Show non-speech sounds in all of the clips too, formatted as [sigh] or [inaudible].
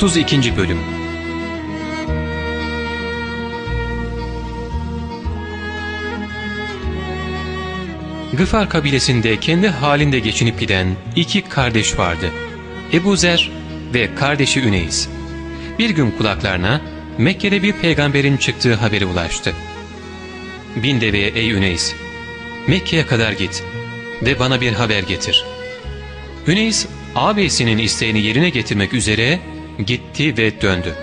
32. Bölüm Gıfar kabilesinde kendi halinde geçinip giden iki kardeş vardı. Ebu Zer ve kardeşi Üneyiz. Bir gün kulaklarına Mekke'de bir peygamberin çıktığı haberi ulaştı. Bin deveye ey Üneyiz, Mekke'ye kadar git ve bana bir haber getir. Üneyiz ağabeyisinin isteğini yerine getirmek üzere gitti ve döndü.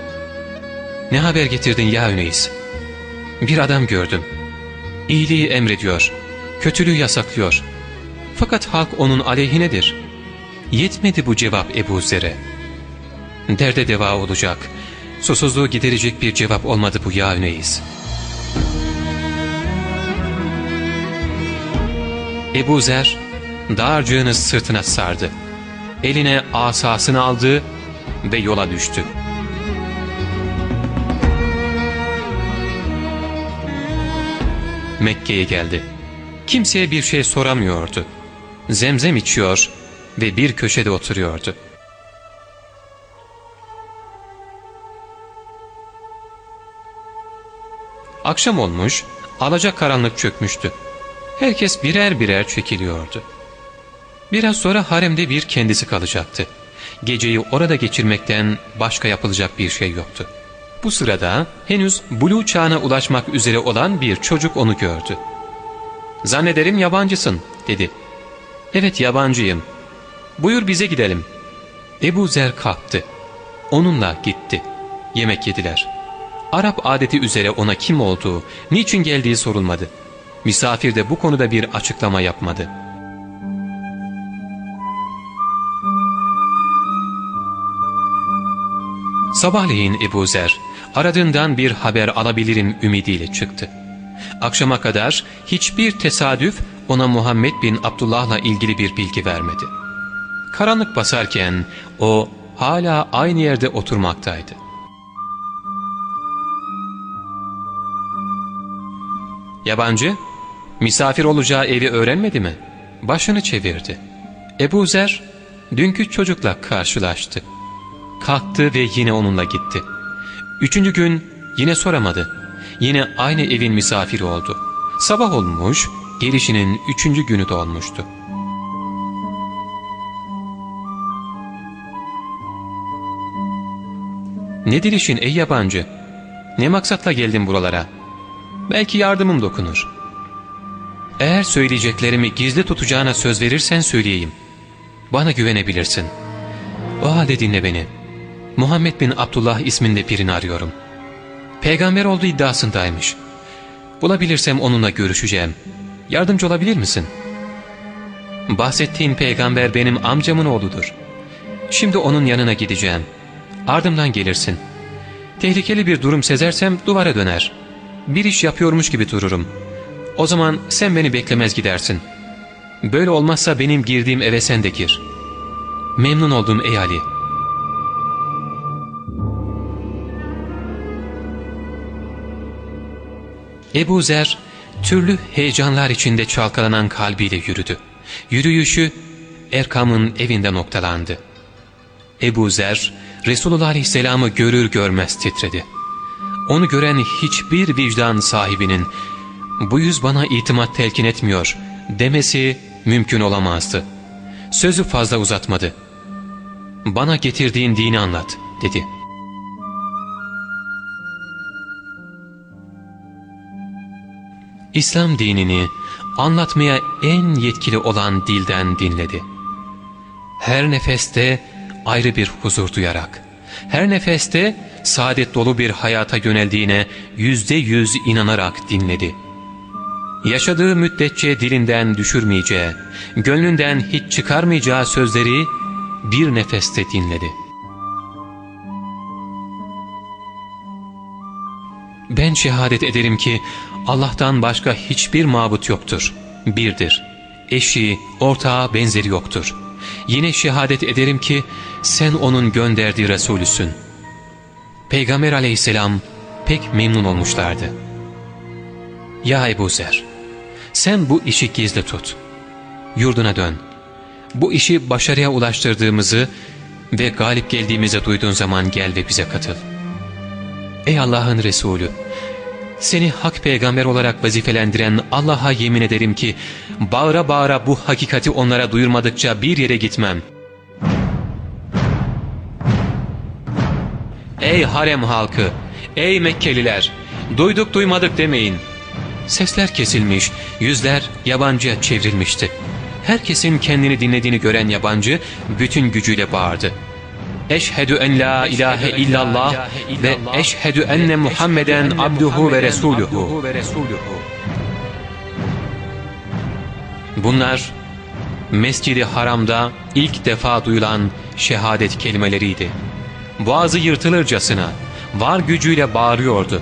Ne haber getirdin ya Üneyiz? Bir adam gördüm. İyiliği emrediyor, kötülüğü yasaklıyor. Fakat halk onun aleyhinedir. Yetmedi bu cevap Ebu Zer'e. Derde deva olacak, susuzluğu giderecek bir cevap olmadı bu ya Üneyiz. Ebu Zer dağarcığını sırtına sardı. Eline asasını aldı ve yola düştü. Mekke'ye geldi. Kimseye bir şey soramıyordu. Zemzem içiyor ve bir köşede oturuyordu. Akşam olmuş, alacak karanlık çökmüştü. Herkes birer birer çekiliyordu. Biraz sonra haremde bir kendisi kalacaktı. Geceyi orada geçirmekten başka yapılacak bir şey yoktu. Bu sırada henüz bulu çağına ulaşmak üzere olan bir çocuk onu gördü. ''Zannederim yabancısın.'' dedi. ''Evet yabancıyım. Buyur bize gidelim.'' Ebu Zer kalktı. Onunla gitti. Yemek yediler. Arap adeti üzere ona kim olduğu, niçin geldiği sorulmadı. Misafir de bu konuda bir açıklama yapmadı. Sabahleyin Ebu Zer, aradığından bir haber alabilirim ümidiyle çıktı. Akşama kadar hiçbir tesadüf ona Muhammed bin Abdullah'la ilgili bir bilgi vermedi. Karanlık basarken o hala aynı yerde oturmaktaydı. Yabancı, misafir olacağı evi öğrenmedi mi? Başını çevirdi. Ebu Zer, dünkü çocukla karşılaştı. Kalktı ve yine onunla gitti. Üçüncü gün yine soramadı. Yine aynı evin misafiri oldu. Sabah olmuş, gelişinin üçüncü günü dolmuştu. Nedir işin ey yabancı? Ne maksatla geldin buralara? Belki yardımım dokunur. Eğer söyleyeceklerimi gizli tutacağına söz verirsen söyleyeyim. Bana güvenebilirsin. O halde dinle beni. Muhammed bin Abdullah isminde birini arıyorum. Peygamber olduğu iddiasındaymış. Bulabilirsem onunla görüşeceğim. Yardımcı olabilir misin? Bahsettiğin peygamber benim amcamın oğludur. Şimdi onun yanına gideceğim. Ardımdan gelirsin. Tehlikeli bir durum sezersem duvara döner. Bir iş yapıyormuş gibi dururum. O zaman sen beni beklemez gidersin. Böyle olmazsa benim girdiğim eve sen de gir. Memnun oldum ey Ali.'' Ebu Zer türlü heyecanlar içinde çalkalanan kalbiyle yürüdü. Yürüyüşü Erkam'ın evinde noktalandı. Ebu Zer Resulullah Aleyhisselam'ı görür görmez titredi. Onu gören hiçbir vicdan sahibinin bu yüz bana itimat telkin etmiyor demesi mümkün olamazdı. Sözü fazla uzatmadı. Bana getirdiğin dini anlat dedi. İslam dinini anlatmaya en yetkili olan dilden dinledi. Her nefeste ayrı bir huzur duyarak, her nefeste saadet dolu bir hayata yöneldiğine yüzde yüz inanarak dinledi. Yaşadığı müddetçe dilinden düşürmeyeceği, gönlünden hiç çıkarmayacağı sözleri bir nefeste dinledi. Ben şehadet ederim ki Allah'tan başka hiçbir mabut yoktur. Birdir. Eşi, ortağı, benzeri yoktur. Yine şehadet ederim ki sen onun gönderdiği Resulüsün. Peygamber aleyhisselam pek memnun olmuşlardı. Ya Ebu Zer, sen bu işi gizli tut. Yurduna dön. Bu işi başarıya ulaştırdığımızı ve galip geldiğimizi duyduğun zaman gel ve bize katıl. Ey Allah'ın Resulü! Seni hak peygamber olarak vazifelendiren Allah'a yemin ederim ki bağıra bağıra bu hakikati onlara duyurmadıkça bir yere gitmem. Ey harem halkı! Ey Mekkeliler! Duyduk duymadık demeyin. Sesler kesilmiş, yüzler yabancıya çevrilmişti. Herkesin kendini dinlediğini gören yabancı bütün gücüyle bağırdı. Eşhedü en la ilahe illallah ve eşhedü enne Muhammeden abduhu ve resuluhu. Bunlar Mescidi Haram'da ilk defa duyulan şehadet kelimeleriydi. Boğazı yırtılırcasına var gücüyle bağırıyordu.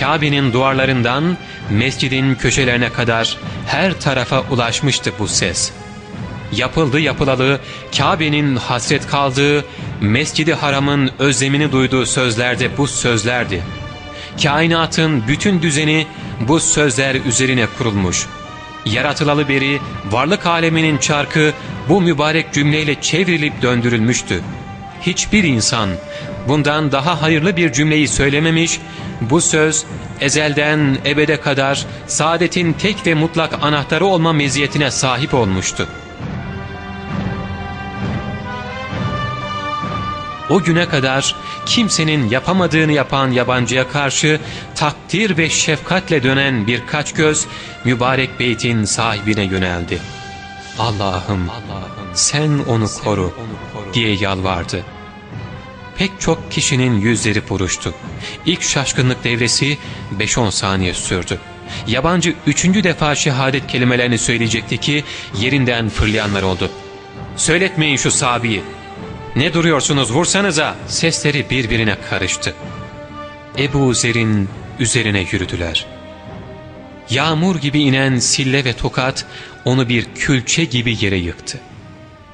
Kabe'nin duvarlarından mescidin köşelerine kadar her tarafa ulaşmıştı bu ses. Yapıldı yapılalı Kabe'nin hasret kaldığı, Mescidi Haram'ın özlemini duyduğu sözlerde bu sözlerdi. Kainatın bütün düzeni bu sözler üzerine kurulmuş. Yaratılalı beri varlık aleminin çarkı bu mübarek cümleyle çevrilip döndürülmüştü. Hiçbir insan bundan daha hayırlı bir cümleyi söylememiş, bu söz ezelden ebede kadar saadetin tek ve mutlak anahtarı olma meziyetine sahip olmuştu. O güne kadar kimsenin yapamadığını yapan yabancıya karşı takdir ve şefkatle dönen birkaç göz mübarek beytin sahibine yöneldi. Allah'ım sen onu koru diye yalvardı. Pek çok kişinin yüzleri buruştu. İlk şaşkınlık devresi 5-10 saniye sürdü. Yabancı üçüncü defa şehadet kelimelerini söyleyecekti ki yerinden fırlayanlar oldu. ''Söyletmeyin şu sabiyi. Ne duruyorsunuz vursanıza!'' Sesleri birbirine karıştı. Ebu Zer'in üzerine yürüdüler. Yağmur gibi inen sille ve tokat onu bir külçe gibi yere yıktı.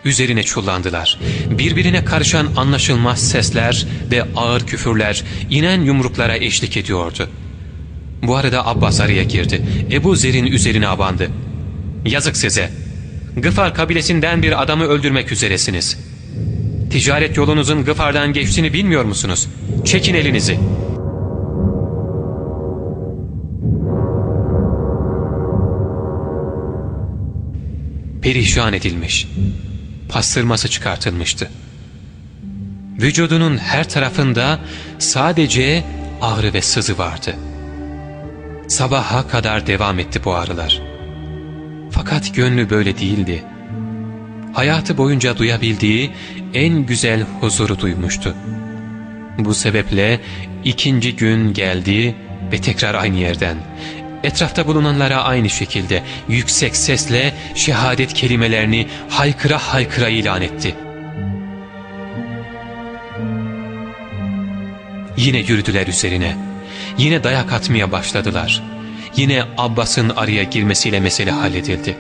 Üzerine çullandılar. Birbirine karışan anlaşılmaz sesler ve ağır küfürler inen yumruklara eşlik ediyordu. Bu arada Abbas araya girdi. Ebu Zer'in üzerine abandı. ''Yazık size! Gıfar kabilesinden bir adamı öldürmek üzeresiniz. Ticaret yolunuzun Gıfar'dan geçtiğini bilmiyor musunuz? Çekin elinizi!'' Perişan edilmiş pastırması çıkartılmıştı. Vücudunun her tarafında sadece ağrı ve sızı vardı. Sabaha kadar devam etti bu ağrılar. Fakat gönlü böyle değildi. Hayatı boyunca duyabildiği en güzel huzuru duymuştu. Bu sebeple ikinci gün geldi ve tekrar aynı yerden, Etrafta bulunanlara aynı şekilde yüksek sesle şehadet kelimelerini haykıra haykıra ilan etti. Yine yürüdüler üzerine. Yine dayak atmaya başladılar. Yine Abbas'ın araya girmesiyle mesele halledildi.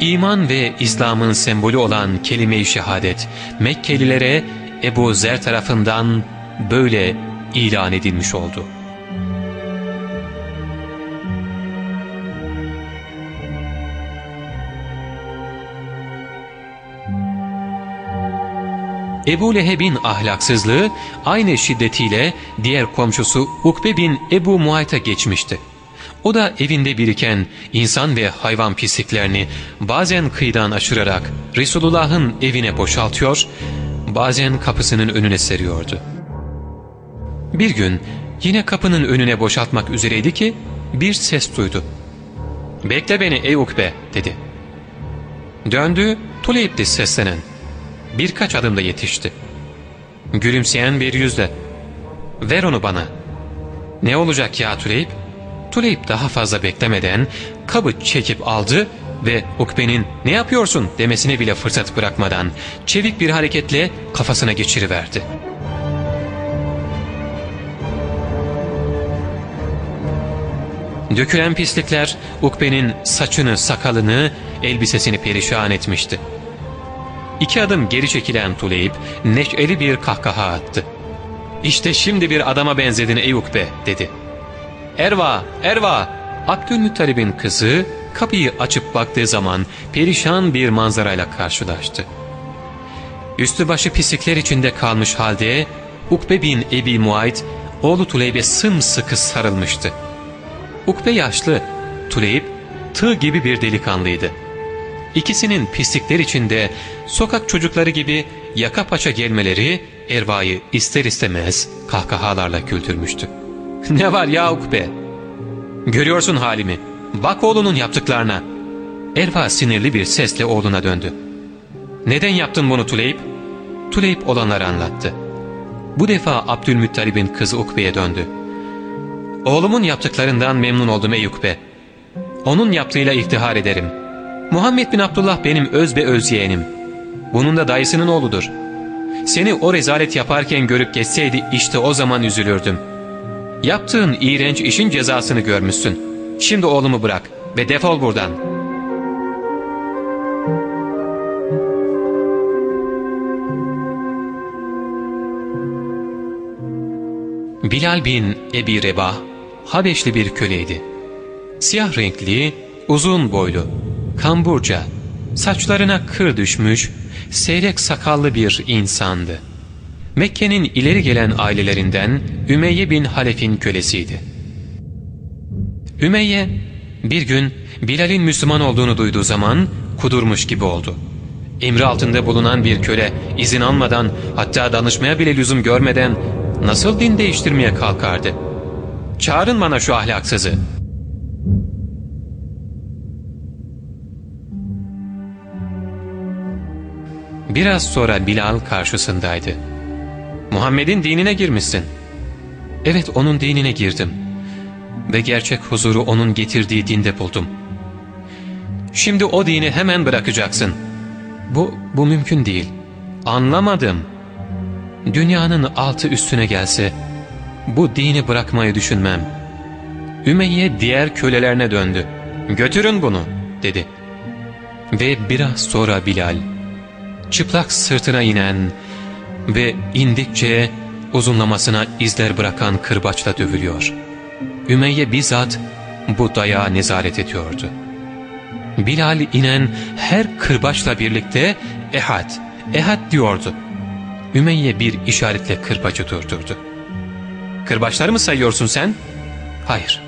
İman ve İslam'ın sembolü olan kelime-i şehadet Mekkelilere Ebu Zer tarafından böyle ilan edilmiş oldu. Ebu Leheb'in ahlaksızlığı aynı şiddetiyle diğer komşusu Ukbe bin Ebu Muayt'a geçmişti. O da evinde biriken insan ve hayvan pisliklerini bazen kıyıdan aşırarak Resulullah'ın evine boşaltıyor, bazen kapısının önüne seriyordu. Bir gün yine kapının önüne boşaltmak üzereydi ki bir ses duydu. ''Bekle beni ey Ukbe'' dedi. Döndü, Tuleyip'ti seslenen birkaç adımda yetişti. Gülümseyen bir yüzle ''Ver onu bana.'' ''Ne olacak ya Tuleyp?'' Tuleyp daha fazla beklemeden kabı çekip aldı ve Ukbe'nin ''Ne yapıyorsun?'' demesine bile fırsat bırakmadan çevik bir hareketle kafasına geçiriverdi. Dökülen pislikler Ukbe'nin saçını, sakalını, elbisesini perişan etmişti. İki adım geri çekilen Tuleyip neşeli bir kahkaha attı. ''İşte şimdi bir adama benzedin ey Ukbe'' dedi. ''Erva, Erva!'' Abdülmuttalib'in kızı kapıyı açıp baktığı zaman perişan bir manzarayla karşılaştı. üstü başı pislikler içinde kalmış halde Ukbe bin Ebi Muayt oğlu Tuleyb'e sımsıkı sarılmıştı. Ukbe yaşlı, Tuleyb tığ gibi bir delikanlıydı. İkisinin pislikler içinde sokak çocukları gibi yaka paça gelmeleri Erva'yı ister istemez kahkahalarla güldürmüştü. [laughs] ''Ne var ya Ukbe? Görüyorsun halimi. Bak oğlunun yaptıklarına.'' Erva sinirli bir sesle oğluna döndü. ''Neden yaptın bunu Tuleyb?'' Tuleyb olanları anlattı. Bu defa Abdülmuttalib'in kızı Ukbe'ye döndü. ''Oğlumun yaptıklarından memnun oldum ey Ukbe. Onun yaptığıyla iftihar ederim. Muhammed bin Abdullah benim öz ve öz yeğenim. Bunun da dayısının oğludur. Seni o rezalet yaparken görüp geçseydi işte o zaman üzülürdüm. Yaptığın iğrenç işin cezasını görmüşsün. Şimdi oğlumu bırak ve defol buradan.'' Bilal bin Ebi Rebah, Habeşli bir köleydi. Siyah renkli, uzun boylu, kamburca, saçlarına kır düşmüş, seyrek sakallı bir insandı. Mekke'nin ileri gelen ailelerinden Ümeyye bin Halef'in kölesiydi. Ümeyye bir gün Bilal'in Müslüman olduğunu duyduğu zaman kudurmuş gibi oldu. Emri altında bulunan bir köle izin almadan hatta danışmaya bile lüzum görmeden nasıl din değiştirmeye kalkardı? Çağırın bana şu ahlaksızı. Biraz sonra Bilal karşısındaydı. Muhammed'in dinine girmişsin. Evet onun dinine girdim. Ve gerçek huzuru onun getirdiği dinde buldum. Şimdi o dini hemen bırakacaksın. Bu, bu mümkün değil. Anlamadım.'' dünyanın altı üstüne gelse bu dini bırakmayı düşünmem. Ümeyye diğer kölelerine döndü. Götürün bunu dedi. Ve biraz sonra Bilal çıplak sırtına inen ve indikçe uzunlamasına izler bırakan kırbaçla dövülüyor. Ümeyye bizzat bu dayağa nezaret ediyordu. Bilal inen her kırbaçla birlikte ehad, ehad diyordu. Ümeyye bir işaretle kırbacı durdurdu. Kırbaçları mı sayıyorsun sen? Hayır.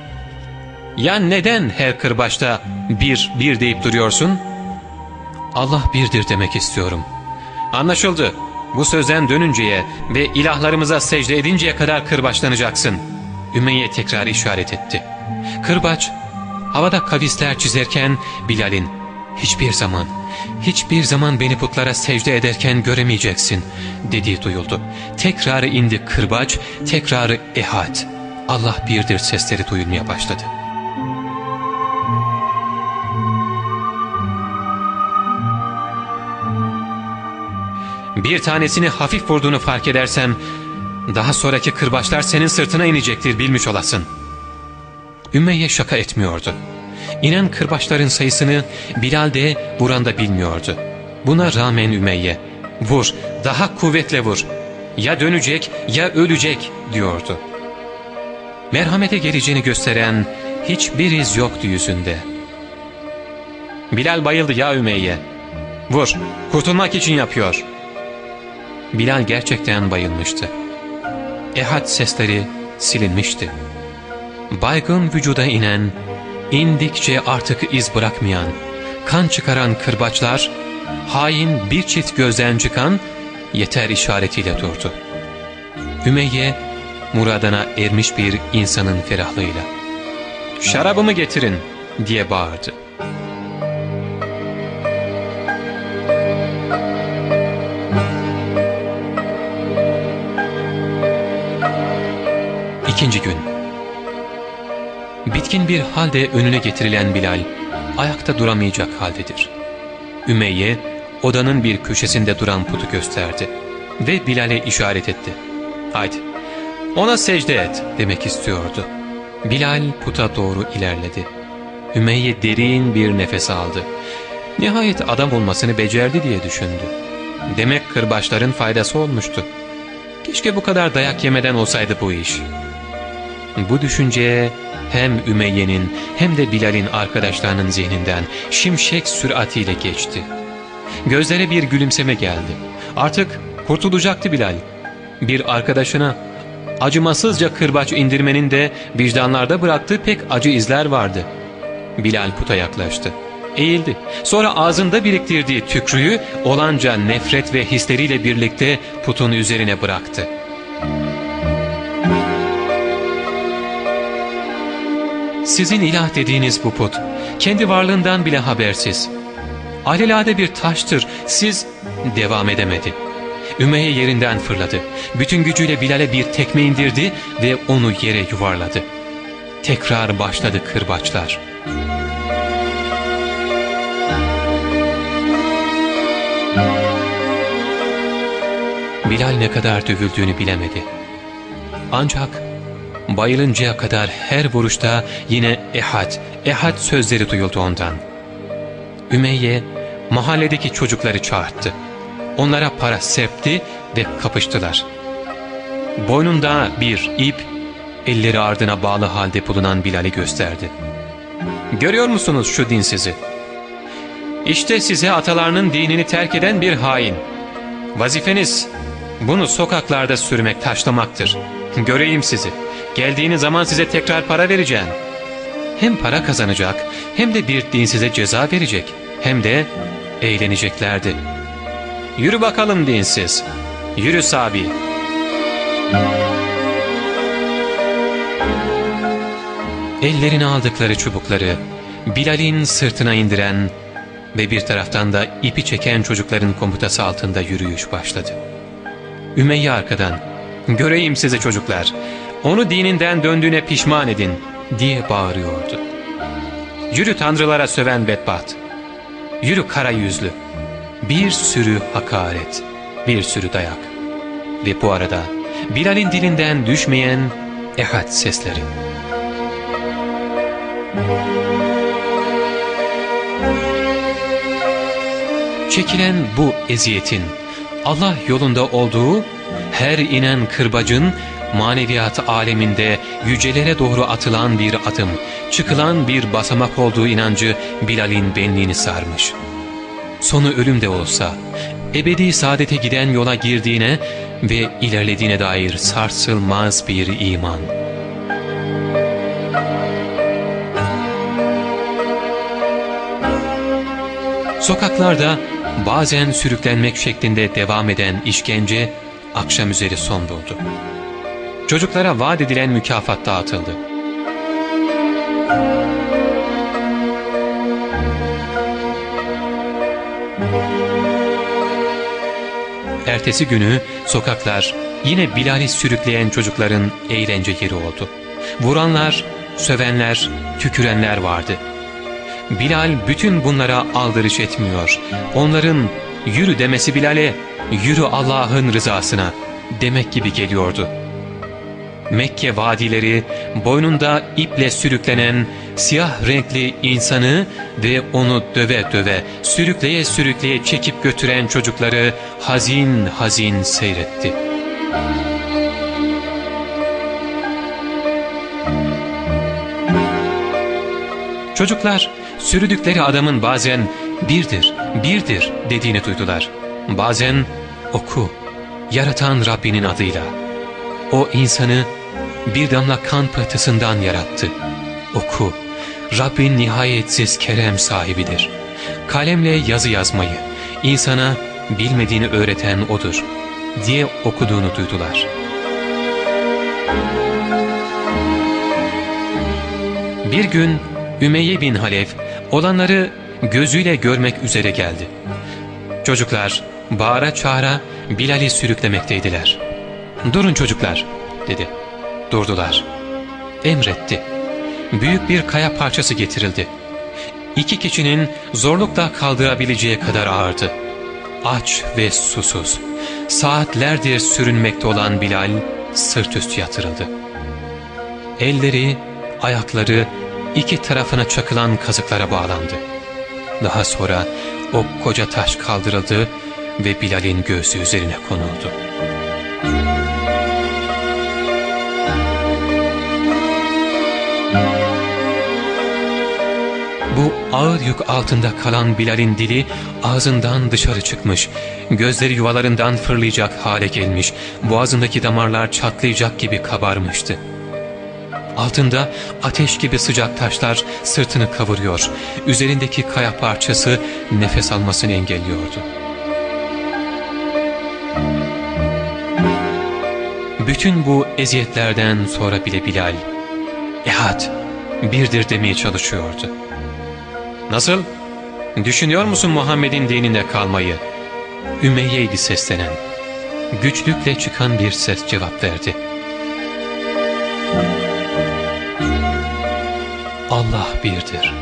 Ya neden her kırbaçta bir, bir deyip duruyorsun? Allah birdir demek istiyorum. Anlaşıldı. Bu sözden dönünceye ve ilahlarımıza secde edinceye kadar kırbaçlanacaksın. Ümeyye tekrar işaret etti. Kırbaç, havada kavisler çizerken Bilal'in hiçbir zaman hiçbir zaman beni putlara secde ederken göremeyeceksin dediği duyuldu. Tekrarı indi kırbaç, tekrarı ehad. Allah birdir sesleri duyulmaya başladı. Bir tanesini hafif vurduğunu fark edersem, daha sonraki kırbaçlar senin sırtına inecektir bilmiş olasın. Ümeyye şaka etmiyordu. İnen kırbaçların sayısını Bilal de vuran da bilmiyordu. Buna rağmen Ümeyye, vur, daha kuvvetle vur, ya dönecek ya ölecek diyordu. Merhamete geleceğini gösteren hiçbir iz yoktu yüzünde. Bilal bayıldı ya Ümeyye. Vur, kurtulmak için yapıyor. Bilal gerçekten bayılmıştı. Ehad sesleri silinmişti. Baygın vücuda inen indikçe artık iz bırakmayan, kan çıkaran kırbaçlar, hain bir çift gözden çıkan yeter işaretiyle durdu. Ümeyye, muradına ermiş bir insanın ferahlığıyla, ''Şarabımı getirin!'' diye bağırdı. İkinci gün Bitkin bir halde önüne getirilen Bilal, ayakta duramayacak haldedir. Ümeyye, odanın bir köşesinde duran putu gösterdi ve Bilal'e işaret etti. ''Haydi, ona secde et.'' demek istiyordu. Bilal puta doğru ilerledi. Ümeyye derin bir nefes aldı. Nihayet adam olmasını becerdi diye düşündü. Demek kırbaçların faydası olmuştu. Keşke bu kadar dayak yemeden olsaydı bu iş. Bu düşünceye hem Ümeyye'nin hem de Bilal'in arkadaşlarının zihninden şimşek süratiyle geçti. Gözlere bir gülümseme geldi. Artık kurtulacaktı Bilal. Bir arkadaşına acımasızca kırbaç indirmenin de vicdanlarda bıraktığı pek acı izler vardı. Bilal puta yaklaştı. Eğildi. Sonra ağzında biriktirdiği tükrüğü olanca nefret ve hisleriyle birlikte putun üzerine bıraktı. Sizin ilah dediğiniz bu put, kendi varlığından bile habersiz. Alelade bir taştır, siz devam edemedi. Ümeyye yerinden fırladı. Bütün gücüyle Bilal'e bir tekme indirdi ve onu yere yuvarladı. Tekrar başladı kırbaçlar. Bilal ne kadar dövüldüğünü bilemedi. Ancak bayılıncaya kadar her vuruşta yine ehad, ehad sözleri duyuldu ondan. Ümeyye mahalledeki çocukları çağırttı. Onlara para septi ve kapıştılar. Boynunda bir ip, elleri ardına bağlı halde bulunan Bilal'i gösterdi. ''Görüyor musunuz şu dinsizi? İşte size atalarının dinini terk eden bir hain. Vazifeniz bunu sokaklarda sürmek, taşlamaktır. Göreyim sizi. Geldiğiniz zaman size tekrar para vereceğim. Hem para kazanacak hem de bir dinsize ceza verecek. Hem de eğleneceklerdi. Yürü bakalım dinsiz. Yürü Sabi. Ellerine aldıkları çubukları Bilal'in sırtına indiren ve bir taraftan da ipi çeken çocukların komutası altında yürüyüş başladı. Ümeyye arkadan ''Göreyim sizi çocuklar, onu dininden döndüğüne pişman edin.'' diye bağırıyordu. ''Yürü tanrılara söven bedbaht, yürü kara yüzlü.'' Bir sürü hakaret, bir sürü dayak ve bu arada Bilal'in dilinden düşmeyen ehad sesleri. Çekilen bu eziyetin Allah yolunda olduğu her inen kırbacın maneviyat aleminde yücelere doğru atılan bir adım, çıkılan bir basamak olduğu inancı Bilal'in benliğini sarmış. Sonu ölüm de olsa, ebedi saadete giden yola girdiğine ve ilerlediğine dair sarsılmaz bir iman. Sokaklarda bazen sürüklenmek şeklinde devam eden işkence akşam üzeri son buldu. Çocuklara vaat edilen mükafat dağıtıldı. Ertesi günü sokaklar yine Bilal'i sürükleyen çocukların eğlence yeri oldu. Vuranlar, sövenler, tükürenler vardı. Bilal bütün bunlara aldırış etmiyor. Onların yürü demesi Bilal'e yürü Allah'ın rızasına demek gibi geliyordu. Mekke vadileri boynunda iple sürüklenen siyah renkli insanı ve onu döve döve sürükleye sürükleye çekip götüren çocukları hazin hazin seyretti. Çocuklar sürüdükleri adamın bazen birdir, birdir dediğini duydular. Bazen oku, yaratan Rabbinin adıyla. O insanı bir damla kan pıhtısından yarattı. Oku, Rabbin nihayetsiz kerem sahibidir. Kalemle yazı yazmayı, insana bilmediğini öğreten O'dur diye okuduğunu duydular. Bir gün Ümeyye bin Halef olanları gözüyle görmek üzere geldi. Çocuklar bağıra çağıra Bilal'i sürüklemekteydiler. ''Durun çocuklar'' dedi. Durdular. Emretti. Büyük bir kaya parçası getirildi. İki kişinin zorlukla kaldırabileceği kadar ağırdı. Aç ve susuz, saatlerdir sürünmekte olan Bilal sırt üstü yatırıldı. Elleri, ayakları iki tarafına çakılan kazıklara bağlandı. Daha sonra o koca taş kaldırıldı ve Bilal'in göğsü üzerine konuldu. Bu Ağır yük altında kalan Bilal'in dili ağzından dışarı çıkmış. Gözleri yuvalarından fırlayacak hale gelmiş. Boğazındaki damarlar çatlayacak gibi kabarmıştı. Altında ateş gibi sıcak taşlar sırtını kavuruyor. Üzerindeki kaya parçası nefes almasını engelliyordu. Bütün bu eziyetlerden sonra bile Bilal, ehad, birdir demeye çalışıyordu. ''Nasıl? Düşünüyor musun Muhammed'in dininde kalmayı?'' Ümeyye'ydi seslenen. Güçlükle çıkan bir ses cevap verdi. Allah birdir.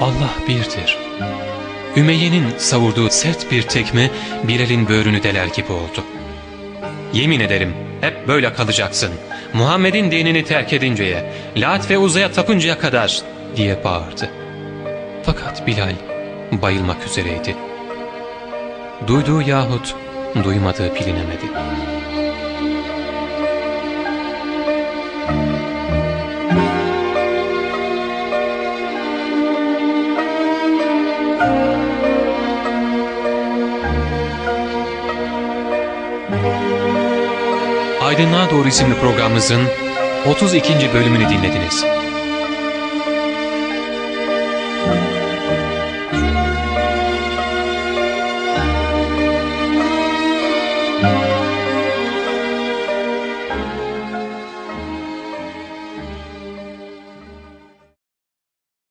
Allah birdir. Ümeyye'nin savurduğu sert bir tekme Bilal'in böğrünü deler gibi oldu. Yemin ederim hep böyle kalacaksın. Muhammed'in dinini terk edinceye, Lat ve Uza'ya tapıncaya kadar diye bağırdı. Fakat Bilal bayılmak üzereydi. Duyduğu yahut duymadığı bilinemedi. Aydınlığa Doğru isimli programımızın 32. bölümünü dinlediniz.